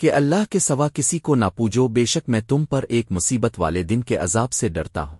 کہ اللہ کے سوا کسی کو نہ پوجو بے شک میں تم پر ایک مصیبت والے دن کے عذاب سے ڈرتا ہوں۔